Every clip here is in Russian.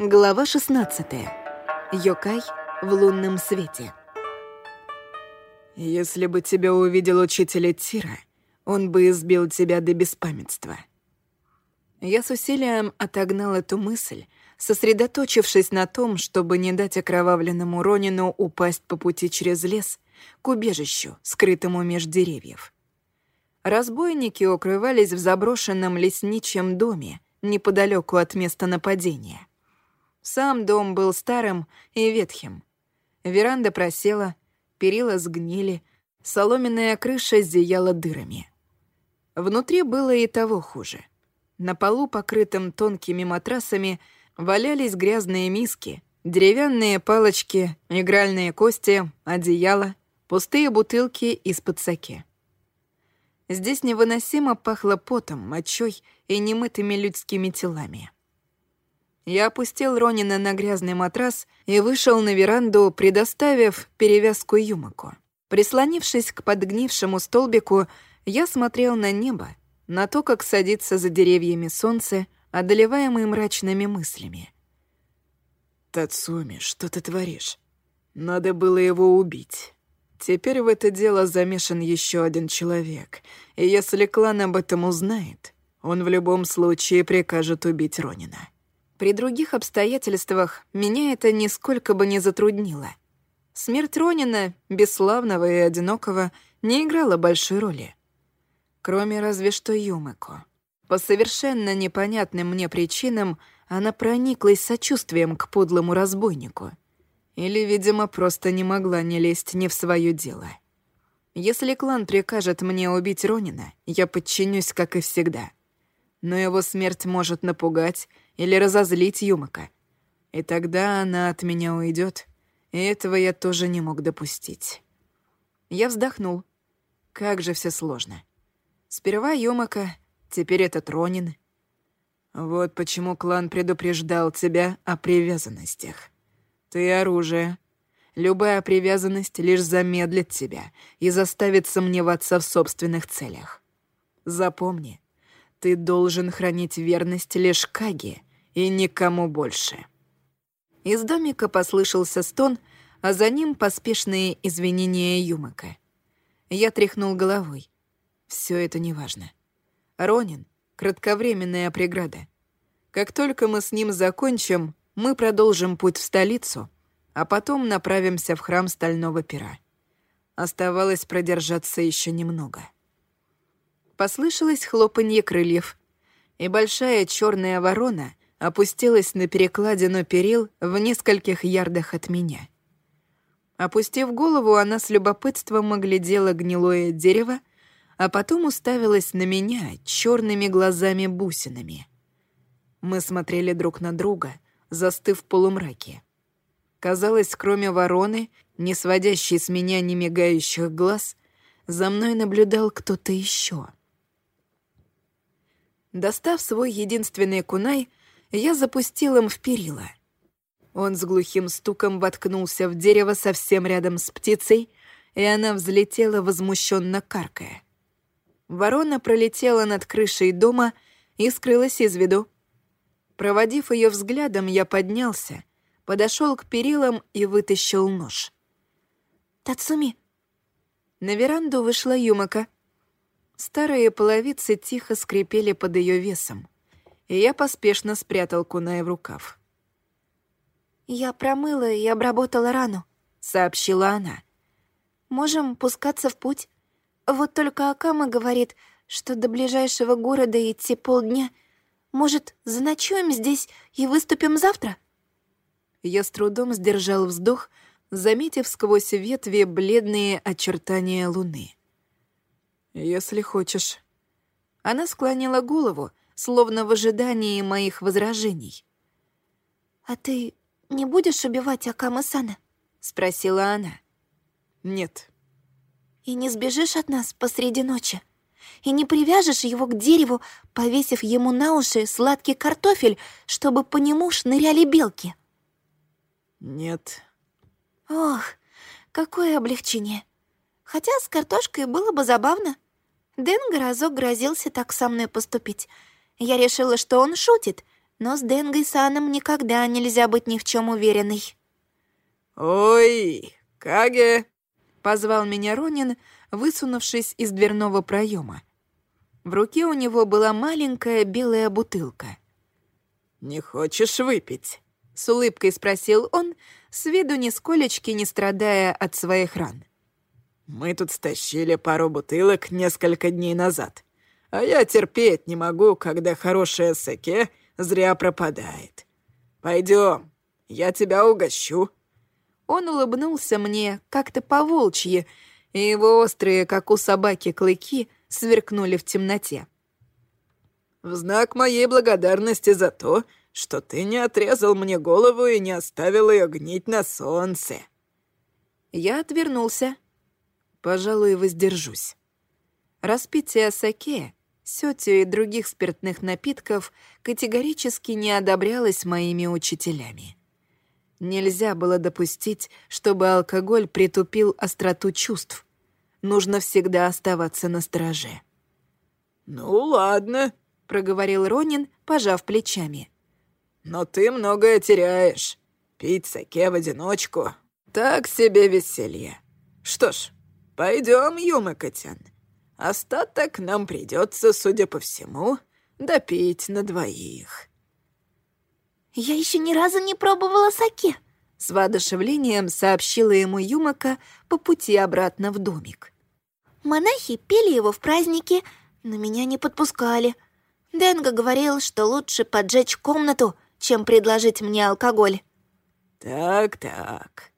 Глава 16. Йокай в лунном свете. «Если бы тебя увидел учитель Тира, он бы избил тебя до беспамятства». Я с усилием отогнал эту мысль, сосредоточившись на том, чтобы не дать окровавленному Ронину упасть по пути через лес к убежищу, скрытому меж деревьев. Разбойники укрывались в заброшенном лесничьем доме неподалеку от места нападения. Сам дом был старым и ветхим. Веранда просела, перила сгнили, соломенная крыша зияла дырами. Внутри было и того хуже. На полу, покрытым тонкими матрасами, валялись грязные миски, деревянные палочки, игральные кости, одеяла, пустые бутылки из-под саке. Здесь невыносимо пахло потом, мочой и немытыми людскими телами. Я опустил Ронина на грязный матрас и вышел на веранду, предоставив перевязку Юмаку. Прислонившись к подгнившему столбику, я смотрел на небо, на то, как садится за деревьями солнце, одолеваемое мрачными мыслями. «Тацуми, что ты творишь? Надо было его убить. Теперь в это дело замешан еще один человек, и если клан об этом узнает, он в любом случае прикажет убить Ронина». При других обстоятельствах меня это нисколько бы не затруднило. Смерть Ронина, бесславного и одинокого, не играла большой роли. Кроме разве что Юмыко. По совершенно непонятным мне причинам она прониклась сочувствием к подлому разбойнику. Или, видимо, просто не могла не лезть не в свое дело. Если клан прикажет мне убить Ронина, я подчинюсь, как и всегда. Но его смерть может напугать или разозлить Юмака. И тогда она от меня уйдет, и этого я тоже не мог допустить. Я вздохнул. Как же все сложно. Сперва Юмака, теперь этот Ронин. Вот почему клан предупреждал тебя о привязанностях. Ты оружие. Любая привязанность лишь замедлит тебя и заставит сомневаться в собственных целях. Запомни, ты должен хранить верность лишь Каге и никому больше». Из домика послышался стон, а за ним поспешные извинения Юмака. Я тряхнул головой. Все это неважно. Ронин — кратковременная преграда. Как только мы с ним закончим, мы продолжим путь в столицу, а потом направимся в храм Стального Пера. Оставалось продержаться еще немного. Послышалось хлопанье крыльев, и большая черная ворона опустилась на перекладину перил в нескольких ярдах от меня. Опустив голову, она с любопытством оглядела гнилое дерево, а потом уставилась на меня черными глазами-бусинами. Мы смотрели друг на друга, застыв в полумраке. Казалось, кроме вороны, не сводящей с меня немигающих глаз, за мной наблюдал кто-то еще. Достав свой единственный кунай, я запустил им в перила. Он с глухим стуком воткнулся в дерево совсем рядом с птицей, и она взлетела, возмущенно каркая. Ворона пролетела над крышей дома и скрылась из виду. Проводив ее взглядом, я поднялся, подошел к перилам и вытащил нож. «Тацуми!» На веранду вышла Юмака. Старые половицы тихо скрипели под ее весом и я поспешно спрятал кунай в рукав. «Я промыла и обработала рану», — сообщила она. «Можем пускаться в путь. Вот только Акама говорит, что до ближайшего города идти полдня. Может, заночуем здесь и выступим завтра?» Я с трудом сдержал вздох, заметив сквозь ветви бледные очертания луны. «Если хочешь». Она склонила голову, словно в ожидании моих возражений. «А ты не будешь убивать Акама-сана?» — спросила она. «Нет». «И не сбежишь от нас посреди ночи? И не привяжешь его к дереву, повесив ему на уши сладкий картофель, чтобы по нему шныряли белки?» «Нет». «Ох, какое облегчение! Хотя с картошкой было бы забавно. Дэн разок грозился так со мной поступить — я решила, что он шутит, но с Денгой Саном никогда нельзя быть ни в чем уверенной». «Ой, Каге!» — позвал меня Ронин, высунувшись из дверного проема. В руке у него была маленькая белая бутылка. «Не хочешь выпить?» — с улыбкой спросил он, с виду нисколечки не страдая от своих ран. «Мы тут стащили пару бутылок несколько дней назад, а я терпеть не могу, когда хорошее саке зря пропадает. Пойдем, я тебя угощу». Он улыбнулся мне как-то по-волчьи, и его острые, как у собаки, клыки сверкнули в темноте. «В знак моей благодарности за то, что ты не отрезал мне голову и не оставил ее гнить на солнце». Я отвернулся. Пожалуй, воздержусь. Распитие саке, сётю и других спиртных напитков категорически не одобрялось моими учителями. Нельзя было допустить, чтобы алкоголь притупил остроту чувств. Нужно всегда оставаться на страже. «Ну, ладно», — проговорил Ронин, пожав плечами. «Но ты многое теряешь. Пить саке в одиночку — так себе веселье. Что ж, пойдем, Юма Котян. Остаток нам придется, судя по всему, допить на двоих». «Я еще ни разу не пробовала саке», — с воодушевлением сообщила ему Юмака по пути обратно в домик. «Монахи пили его в праздники, но меня не подпускали. Денга говорил, что лучше поджечь комнату, чем предложить мне алкоголь». «Так-так,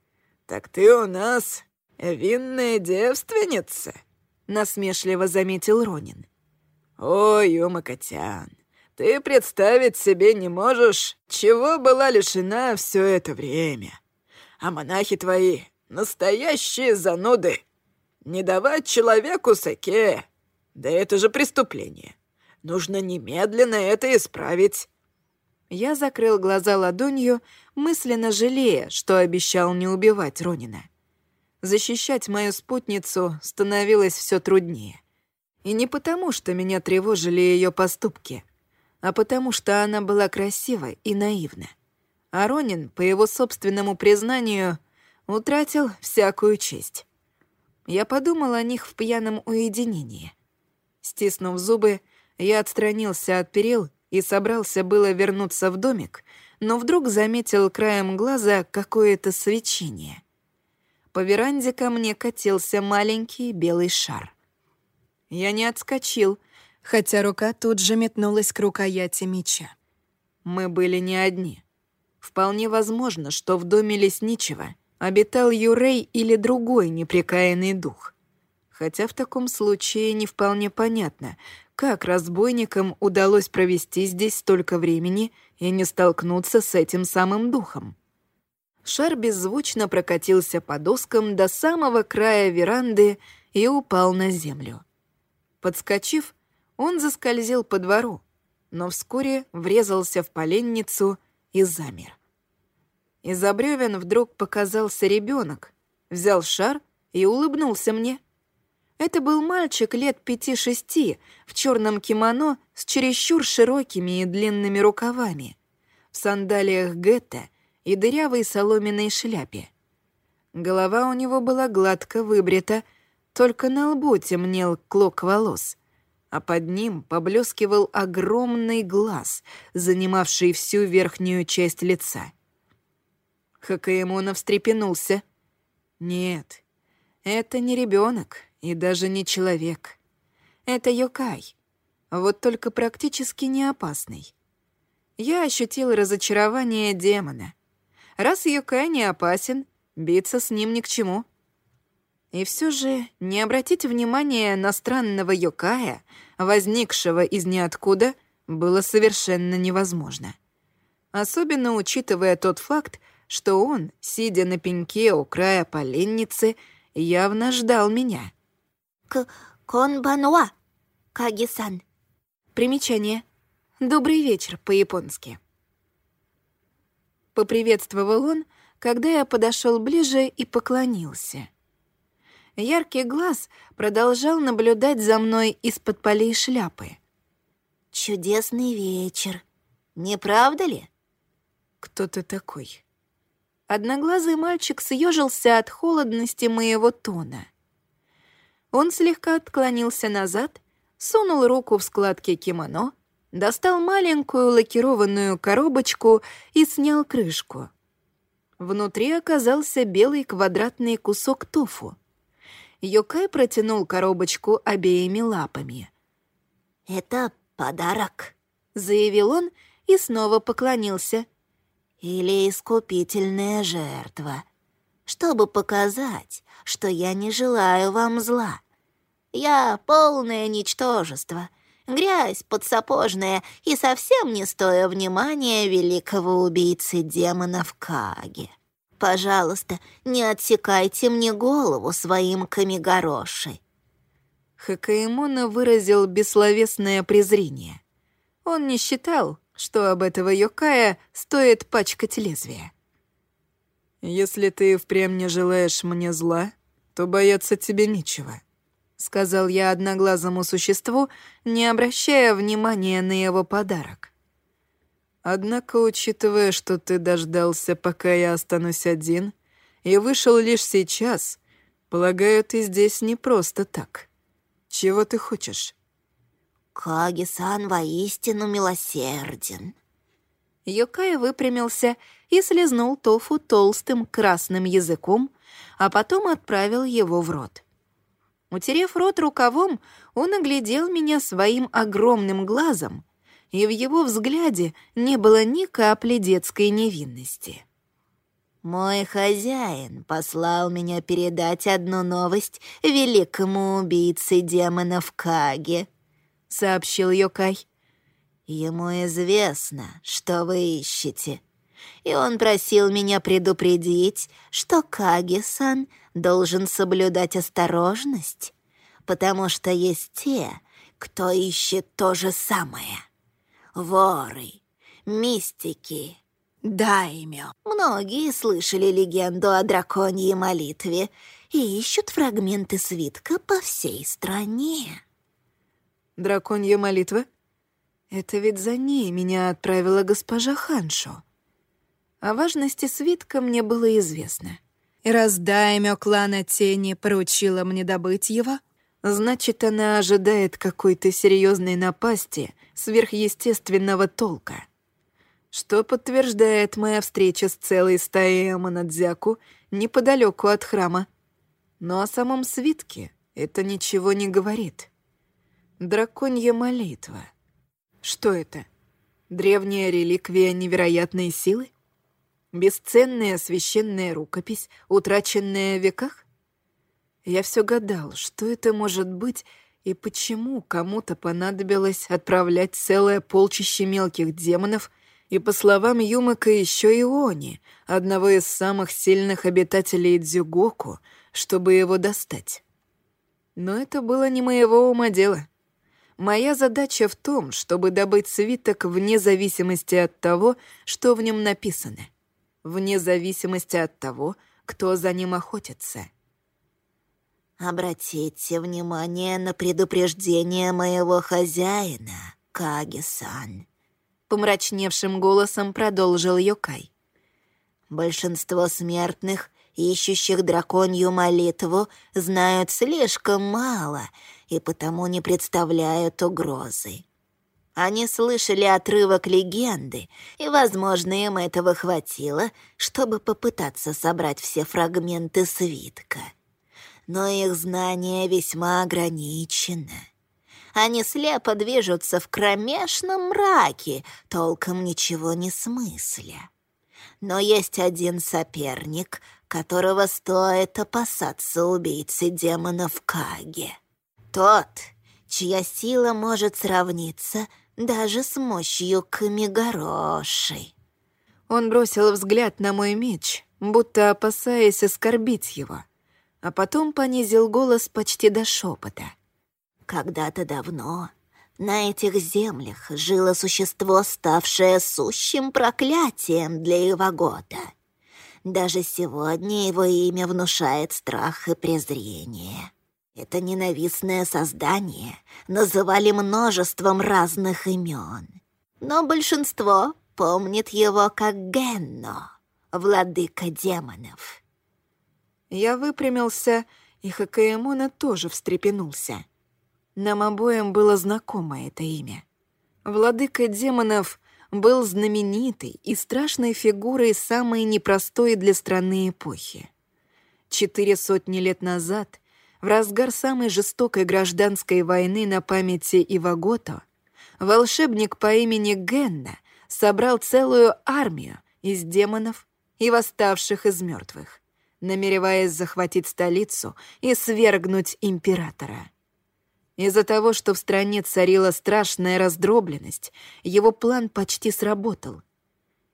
так ты у нас винная девственница?» — насмешливо заметил Ронин. «Ой, Юмакотян, ты представить себе не можешь, чего была лишена все это время. А монахи твои — настоящие зануды. Не давать человеку саке, да это же преступление. Нужно немедленно это исправить». Я закрыл глаза ладонью, мысленно жалея, что обещал не убивать Ронина. Защищать мою спутницу становилось все труднее. И не потому, что меня тревожили ее поступки — а потому что она была красива и наивна. А Ронин, по его собственному признанию, утратил всякую честь. Я подумал о них в пьяном уединении. Стиснув зубы, я отстранился от перил и собрался было вернуться в домик, но вдруг заметил краем глаза какое-то свечение. По веранде ко мне катился маленький белый шар. Я не отскочил — хотя рука тут же метнулась к рукояти меча. Мы были не одни. Вполне возможно, что в доме лесничего обитал Юрей или другой непрекаянный дух. Хотя в таком случае не вполне понятно, как разбойникам удалось провести здесь столько времени и не столкнуться с этим самым духом. Шар беззвучно прокатился по доскам до самого края веранды и упал на землю. Подскочив, он заскользил по двору, но вскоре врезался в поленницу и замер. Из-за бревен вдруг показался ребенок, взял шар и улыбнулся мне. Это был мальчик лет пяти-шести в черном кимоно с чересчур широкими и длинными рукавами, в сандалиях гетто и дырявой соломенной шляпе. Голова у него была гладко выбрита, только на лбу темнел клок волос, а под ним поблескивал огромный глаз, занимавший всю верхнюю часть лица. Хакаемона встрепенулся. «Нет, это не ребенок и даже не человек. Это Йокай, вот только практически не опасный. Я ощутил разочарование демона. Раз Йокай не опасен, биться с ним ни к чему». И все же не обратить внимания на странного Йокая, возникшего из ниоткуда, было совершенно невозможно. Особенно учитывая тот факт, что он, сидя на пеньке у края поленницы, явно ждал меня. К «Конбануа, Каги-сан». Примечание. «Добрый вечер» по-японски. Поприветствовал он, когда я подошел ближе и поклонился — Яркий глаз продолжал наблюдать за мной из-под полей шляпы. «Чудесный вечер», Не правда ли?» «Кто ты такой?» Одноглазый мальчик съежился от холодности моего тона. Он слегка отклонился назад, сунул руку в складки кимоно, достал маленькую лакированную коробочку и снял крышку. Внутри оказался белый квадратный кусок тофу. Йокай протянул коробочку обеими лапами. «Это подарок», — заявил он и снова поклонился. «Или искупительная жертва, чтобы показать, что я не желаю вам зла. Я полное ничтожество, грязь подсапожная и совсем не стою внимания великого убийцы демонов Каги. Пожалуйста, не отсекайте мне голову своим камигорошей». Хакаимона выразил бессловесное презрение. Он не считал, что об этого Йокая стоит пачкать лезвие. «Если ты впрямь не желаешь мне зла, то бояться тебе нечего», — сказал я одноглазому существу, не обращая внимания на его подарок. «Однако, учитывая, что ты дождался, пока я останусь один, и вышел лишь сейчас, полагаю, ты здесь не просто так. Чего ты хочешь?» Каги-сан воистину милосерден». Йокай выпрямился и слезнул тофу толстым красным языком, а потом отправил его в рот. Утерев рот рукавом, он оглядел меня своим огромным глазом, и в его взгляде не было ни капли детской невинности. «Мой хозяин послал меня передать одну новость великому убийце демонов Каге», — сообщил Йокай. «Ему известно, что вы ищете, и он просил меня предупредить, что Каги-сан должен соблюдать осторожность, потому что есть те, кто ищет то же самое. Воры, мистики, даймё. Многие слышали легенду о драконьей молитве и ищут фрагменты свитка по всей стране». Драконья молитва? Это ведь за ней меня отправила госпожа Ханшо. О важности свитка мне было известно. Раз Даймё клана Тени поручила мне добыть его, значит, она ожидает какой-то серьезной напасти сверхъестественного толка. Что подтверждает моя встреча с целой стаей Аманадзяку неподалеку от храма. Но о самом свитке это ничего не говорит. Драконья молитва. Что это? Древняя реликвия невероятной силы? Бесценная священная рукопись, утраченная в веках? Я все гадал, что это может быть и почему кому-то понадобилось отправлять целое полчище мелких демонов и, по словам Юмака, еще и Они, одного из самых сильных обитателей Дзюгоку, чтобы его достать. Но это было не моего ума дело. Моя задача в том, чтобы добыть свиток вне зависимости от того, что в нем написано. Вне зависимости от того, кто за ним охотится. «Обратите внимание на предупреждение моего хозяина, Каги-сан», — помрачневшим голосом продолжил Йокай. «Большинство смертных, ищущих драконью молитву, знают слишком мало — и потому не представляют угрозы. Они слышали отрывок легенды, и, возможно, им этого хватило, чтобы попытаться собрать все фрагменты свитка. Но их знание весьма ограничено. Они слепо движутся в кромешном мраке, толком ничего не смысля. Но есть один соперник, которого стоит опасаться убийцы демонов Каги. Тот, чья сила может сравниться даже с мощью Камигороши. Он бросил взгляд на мой меч, будто опасаясь оскорбить его, а потом понизил голос почти до шепота. Когда-то давно на этих землях жило существо, ставшее сущим проклятием для Ивагота. Даже сегодня его имя внушает страх и презрение. Это ненавистное создание называли множеством разных имен. но большинство помнит его как Генно, владыка демонов. Я выпрямился, и Хакаэмона тоже встрепенулся. Нам обоим было знакомо это имя. Владыка демонов был знаменитой и страшной фигурой самой непростой для страны эпохи. Четыре сотни лет назад, в разгар самой жестокой гражданской войны на памяти Ивагото, волшебник по имени Генна собрал целую армию из демонов и восставших из мертвых, намереваясь захватить столицу и свергнуть императора. Из-за того, что в стране царила страшная раздробленность, его план почти сработал.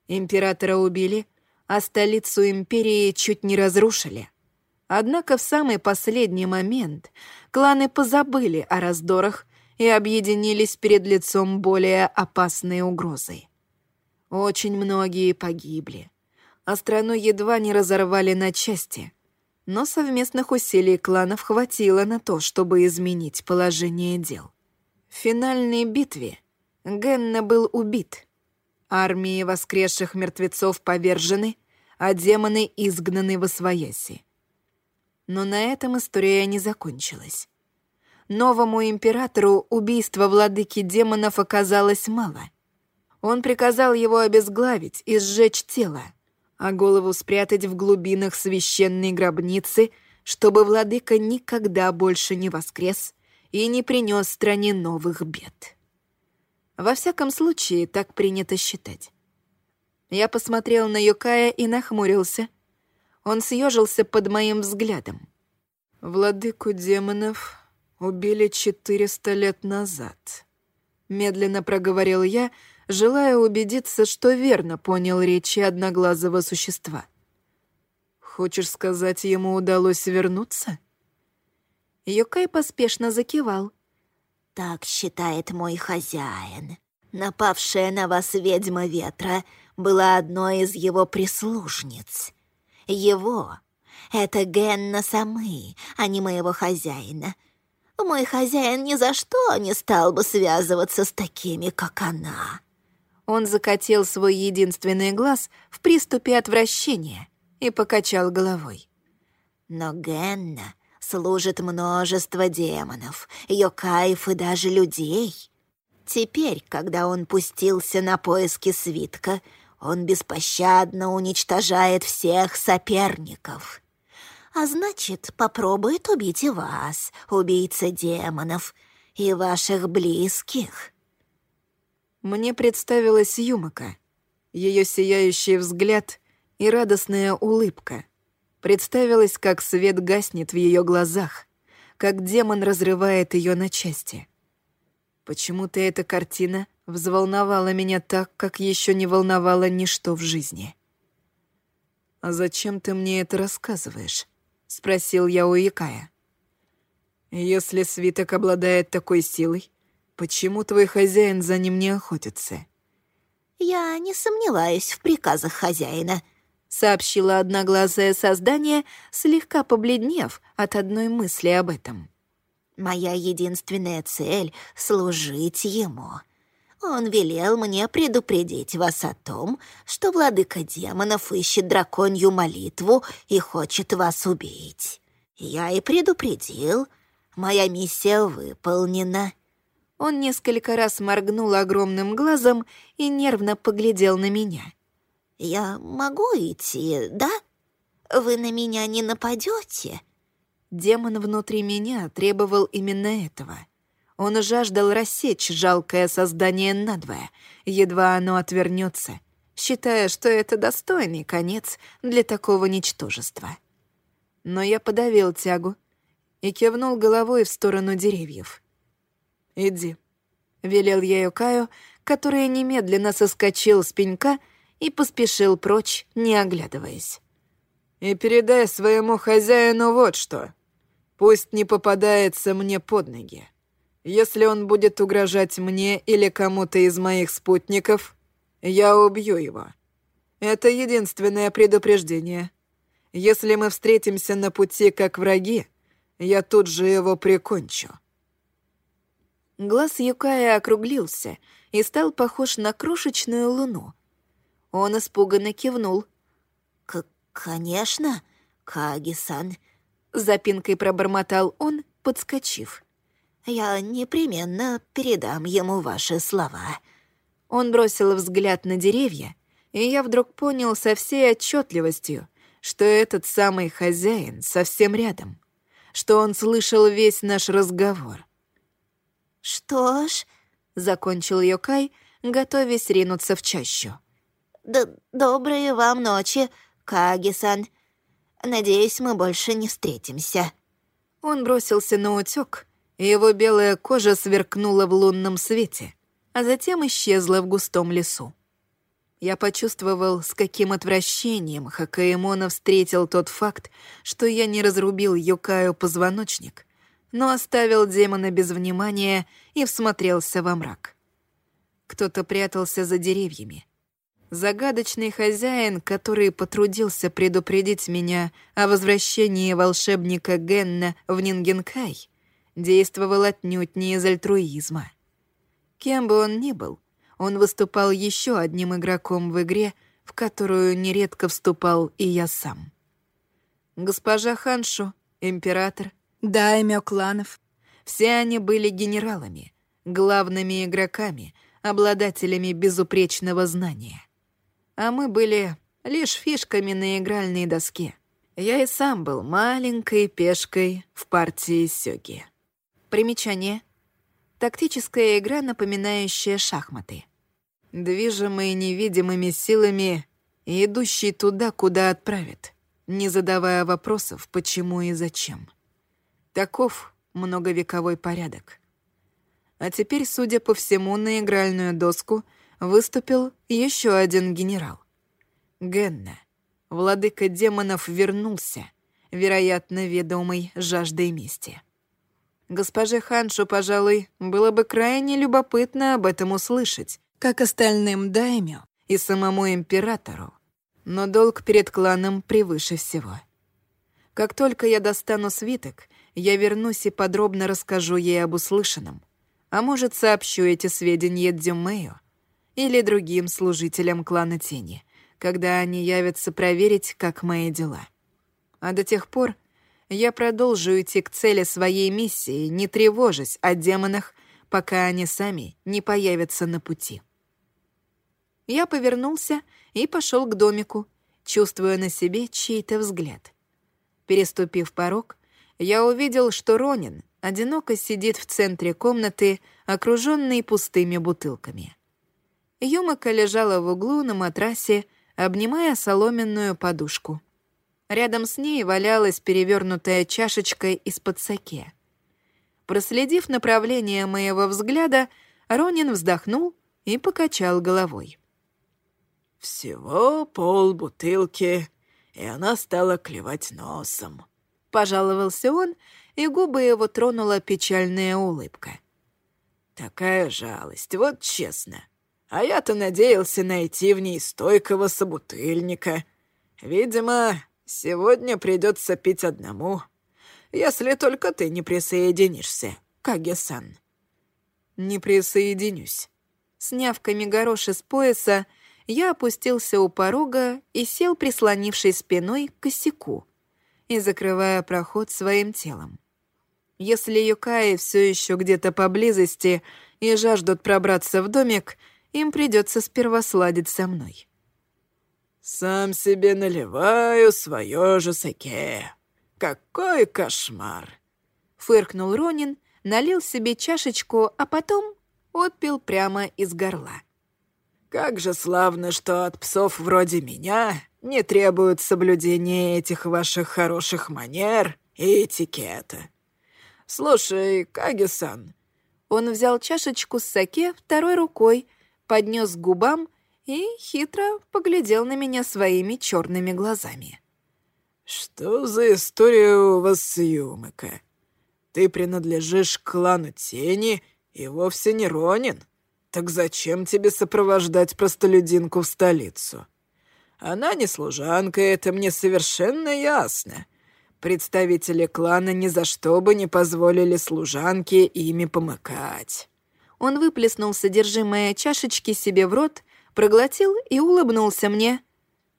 Императора убили, а столицу империи чуть не разрушили. Однако в самый последний момент кланы позабыли о раздорах и объединились перед лицом более опасной угрозы. Очень многие погибли, а страну едва не разорвали на части. Но совместных усилий кланов хватило на то, чтобы изменить положение дел. В финальной битве Генна был убит. Армии воскресших мертвецов повержены, а демоны изгнаны во свояси. Но на этом история не закончилась. Новому императору убийство владыки демонов оказалось мало. Он приказал его обезглавить и сжечь тело, а голову спрятать в глубинах священной гробницы, чтобы владыка никогда больше не воскрес и не принес стране новых бед. Во всяком случае, так принято считать. Я посмотрел на Юкая и нахмурился. Он съежился под моим взглядом. «Владыку демонов убили четыреста лет назад», — медленно проговорил я, желая убедиться, что верно понял речи одноглазого существа. «Хочешь сказать, ему удалось вернуться?» Юкай поспешно закивал. «Так считает мой хозяин. Напавшая на вас ведьма ветра была одной из его прислужниц. Его. Это Генна Самы, а не моего хозяина. Мой хозяин ни за что не стал бы связываться с такими, как она». Он закатил свой единственный глаз в приступе отвращения и покачал головой. «Но Генна служит множество демонов, йокаев и даже людей. Теперь, когда он пустился на поиски свитка, он беспощадно уничтожает всех соперников. А значит, попробует убить и вас, убийца демонов, и ваших близких». Мне представилась Юмака, ее сияющий взгляд и радостная улыбка. Представилось, как свет гаснет в ее глазах, как демон разрывает ее на части. Почему-то эта картина взволновала меня так, как еще не волновало ничто в жизни. «А зачем ты мне это рассказываешь?» — спросил я у Якая. «Если свиток обладает такой силой, почему твой хозяин за ним не охотится?» «Я не сомневаюсь в приказах хозяина», — сообщило одноглазое создание, слегка побледнев от одной мысли об этом. «Моя единственная цель — служить ему. Он велел мне предупредить вас о том, что владыка демонов ищет драконью молитву и хочет вас убить. Я и предупредил. Моя миссия выполнена». Он несколько раз моргнул огромным глазом и нервно поглядел на меня. «Я могу идти, да? Вы на меня не нападете?» Демон внутри меня требовал именно этого — он жаждал рассечь жалкое создание надвое, едва оно отвернется, считая, что это достойный конец для такого ничтожества. Но я подавил тягу и кивнул головой в сторону деревьев. «Иди», — велел я Юкаю, который немедленно соскочил с пенька и поспешил прочь, не оглядываясь. «И передай своему хозяину вот что. Пусть не попадается мне под ноги». Если он будет угрожать мне или кому-то из моих спутников, я убью его. Это единственное предупреждение. Если мы встретимся на пути как враги, я тут же его прикончу». Глаз Юкая округлился и стал похож на крошечную луну. Он испуганно кивнул. К «Конечно, Каги-сан», — запинкой пробормотал он, подскочив. «Я непременно передам ему ваши слова». Он бросил взгляд на деревья, и я вдруг понял со всей отчетливостью, что этот самый хозяин совсем рядом, что он слышал весь наш разговор. «Что ж», — закончил Йокай, готовясь ринуться в чащу. Д «Доброй вам ночи, Каги-сан. Надеюсь, мы больше не встретимся». Он бросился на утёк, его белая кожа сверкнула в лунном свете, а затем исчезла в густом лесу. Я почувствовал, с каким отвращением Хакаэмона встретил тот факт, что я не разрубил Юкаю позвоночник, но оставил демона без внимания и всмотрелся во мрак. Кто-то прятался за деревьями. Загадочный хозяин, который потрудился предупредить меня о возвращении волшебника Генна в Нингенкай, действовал отнюдь не из альтруизма. Кем бы он ни был, он выступал еще одним игроком в игре, в которую нередко вступал и я сам. Госпожа Ханшу, император, даймё кланов, все они были генералами, главными игроками, обладателями безупречного знания. А мы были лишь фишками на игральной доске. Я и сам был маленькой пешкой в партии сёги. Примечание. Тактическая игра, напоминающая шахматы. Движимые невидимыми силами и идущий туда, куда отправит, не задавая вопросов, почему и зачем. Таков многовековой порядок. А теперь, судя по всему, на игральную доску выступил еще один генерал. Генна, владыка демонов, вернулся, вероятно, ведомый жаждой мести. Госпоже Ханшу, пожалуй, было бы крайне любопытно об этом услышать, как остальным даймё и самому императору, но долг перед кланом превыше всего. Как только я достану свиток, я вернусь и подробно расскажу ей об услышанном, а может, сообщу эти сведения Дюмею или другим служителям клана Тени, когда они явятся проверить, как мои дела. А до тех пор я продолжу идти к цели своей миссии, не тревожась о демонах, пока они сами не появятся на пути. Я повернулся и пошел к домику, чувствуя на себе чей-то взгляд. Переступив порог, я увидел, что Ронин одиноко сидит в центре комнаты, окруженный пустыми бутылками. Юмака лежала в углу на матрасе, обнимая соломенную подушку. Рядом с ней валялась перевернутая чашечка из-под саке. Проследив направление моего взгляда, Ронин вздохнул и покачал головой. «Всего полбутылки, и она стала клевать носом», — пожаловался он, и губы его тронула печальная улыбка. «Такая жалость, вот честно. А я-то надеялся найти в ней стойкого собутыльника. Видимо, сегодня придется пить одному, если только ты не присоединишься, Каге-сан». «Не присоединюсь». Сняв камигороши с пояса, я опустился у порога и сел, прислонившись спиной к косяку и закрывая проход своим телом. Если Юкаи все еще где-то поблизости и жаждут пробраться в домик, им придется сперва сладить со мной. «Сам себе наливаю свое же саке. Какой кошмар!» Фыркнул Ронин, налил себе чашечку, а потом отпил прямо из горла. Как же славно, что от псов вроде меня не требуют соблюдения этих ваших хороших манер и этикета. Слушай, Каги-сан. Он взял чашечку с саке второй рукой, поднес к губам и хитро поглядел на меня своими черными глазами. «Что за история у вас с Юмыка? Ты принадлежишь к клану Тени и вовсе не Ронин?» «Так зачем тебе сопровождать простолюдинку в столицу? Она не служанка, это мне совершенно ясно. Представители клана ни за что бы не позволили служанке ими помыкать». Он выплеснул содержимое чашечки себе в рот, проглотил и улыбнулся мне.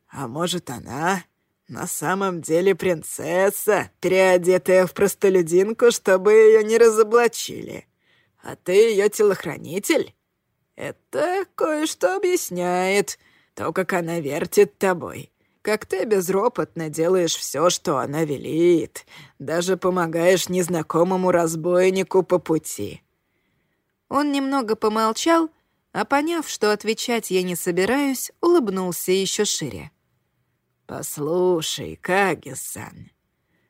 «А может, она на самом деле принцесса, переодетая в простолюдинку, чтобы ее не разоблачили? А ты ее телохранитель? Это кое-что объясняет, то, как она вертит тобой» как ты безропотно делаешь все, что она велит, даже помогаешь незнакомому разбойнику по пути». Он немного помолчал, а поняв, что отвечать я не собираюсь, улыбнулся еще шире. «Послушай, Каги-сан,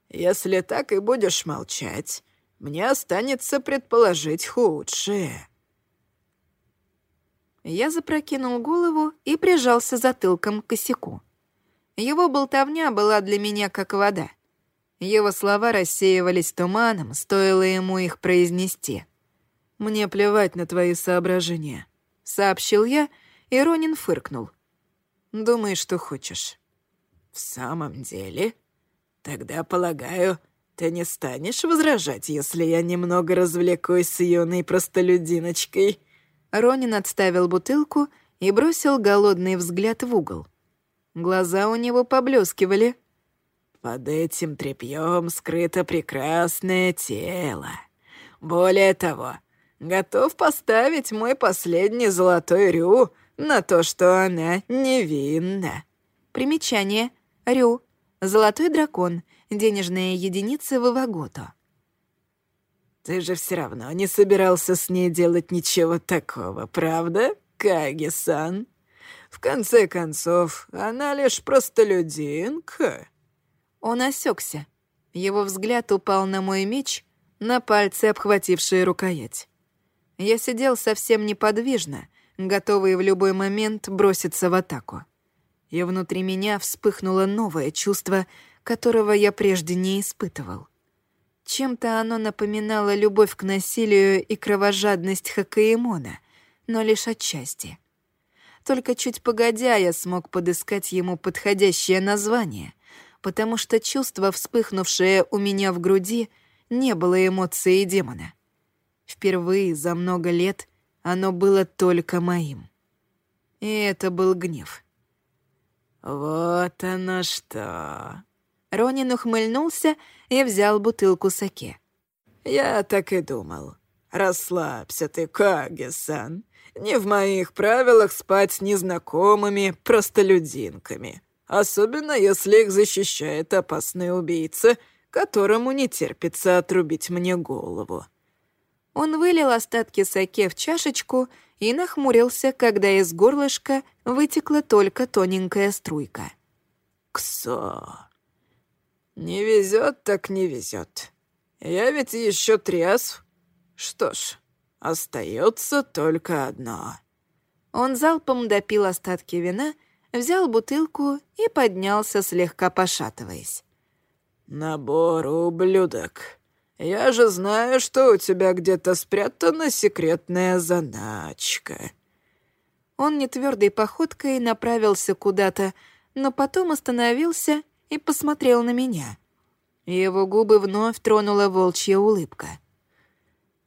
если так и будешь молчать, мне останется предположить худшее». Я запрокинул голову и прижался затылком к косяку. Его болтовня была для меня как вода. Его слова рассеивались туманом, стоило ему их произнести. «Мне плевать на твои соображения», — сообщил я, и Ронин фыркнул. «Думай, что хочешь». «В самом деле? Тогда, полагаю, ты не станешь возражать, если я немного развлекусь с юной простолюдиночкой?» Ронин отставил бутылку и бросил голодный взгляд в угол. Глаза у него поблескивали. «Под этим тряпьем скрыто прекрасное тело. Более того, готов поставить мой последний золотой рю на то, что она невинна». Примечание. Рю. Золотой дракон. Денежная единица в Ивагото. «Ты же все равно не собирался с ней делать ничего такого, правда, Каги-сан?» В конце концов, она лишь простолюдинка». Он осекся. Его взгляд упал на мой меч, на пальцы, обхватившие рукоять. Я сидел совсем неподвижно, готовый в любой момент броситься в атаку. И внутри меня вспыхнуло новое чувство, которого я прежде не испытывал. Чем-то оно напоминало любовь к насилию и кровожадность Хакаимона, но лишь отчасти — только чуть погодя я смог подыскать ему подходящее название, потому что чувство, вспыхнувшее у меня в груди, не было эмоцией демона. Впервые за много лет оно было только моим. И это был гнев. «Вот оно что!» Ронин ухмыльнулся и взял бутылку саке. «Я так и думал. Расслабься ты, Каги-сан. Не в моих правилах спать с незнакомыми простолюдинками, особенно если их защищает опасный убийца, которому не терпится отрубить мне голову». Он вылил остатки саке в чашечку и нахмурился, когда из горлышка вытекла только тоненькая струйка. «Ксо! Не везет, так не везет. Я ведь еще тряс. Что ж, Остается только одно». Он залпом допил остатки вина, взял бутылку и поднялся, слегка пошатываясь. «Набор, ублюдок. Я же знаю, что у тебя где-то спрятана секретная заначка». Он нетвердой походкой направился куда-то, но потом остановился и посмотрел на меня. Его губы вновь тронула волчья улыбка.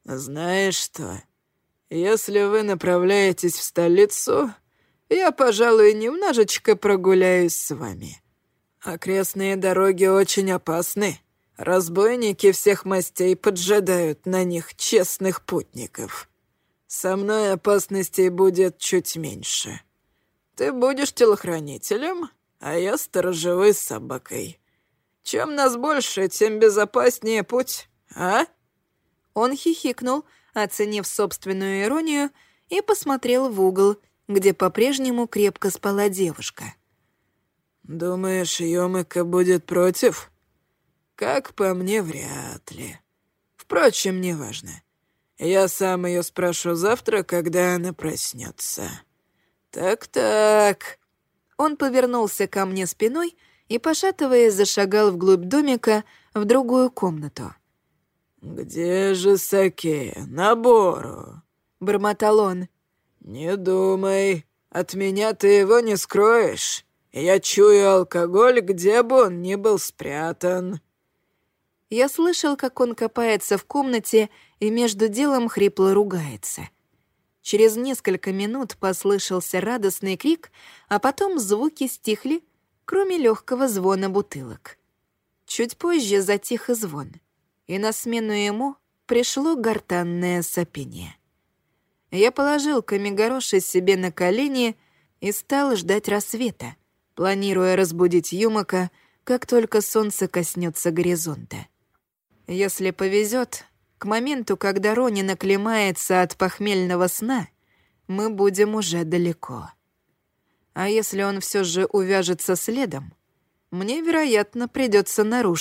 «Знаешь что, если вы направляетесь в столицу, я, пожалуй, немножечко прогуляюсь с вами. Окрестные дороги очень опасны. Разбойники всех мастей поджидают на них честных путников. Со мной опасностей будет чуть меньше. Ты будешь телохранителем, а я сторожевой собакой. Чем нас больше, тем безопаснее путь, а?» Он хихикнул, оценив собственную иронию, и посмотрел в угол, где по-прежнему крепко спала девушка. «Думаешь, Йомыка будет против?» «Как по мне, вряд ли. Впрочем, неважно. Я сам ее спрошу завтра, когда она проснется. Так-так». Он повернулся ко мне спиной и, пошатываясь, зашагал вглубь домика в другую комнату. «Где же Саке? Набору?» — бормотал он. «Не думай, от меня ты его не скроешь. Я чую алкоголь, где бы он ни был спрятан». Я слышал, как он копается в комнате и между делом хрипло ругается. Через несколько минут послышался радостный крик, а потом звуки стихли, кроме легкого звона бутылок. Чуть позже затих и звон, и на смену ему пришло гортанное сопение. Я положил камегороши себе на колени и стал ждать рассвета, планируя разбудить Юмака, как только солнце коснется горизонта. Если повезет, к моменту, когда Рони наклемается от похмельного сна, мы будем уже далеко. А если он все же увяжется следом, мне, вероятно, придется нарушить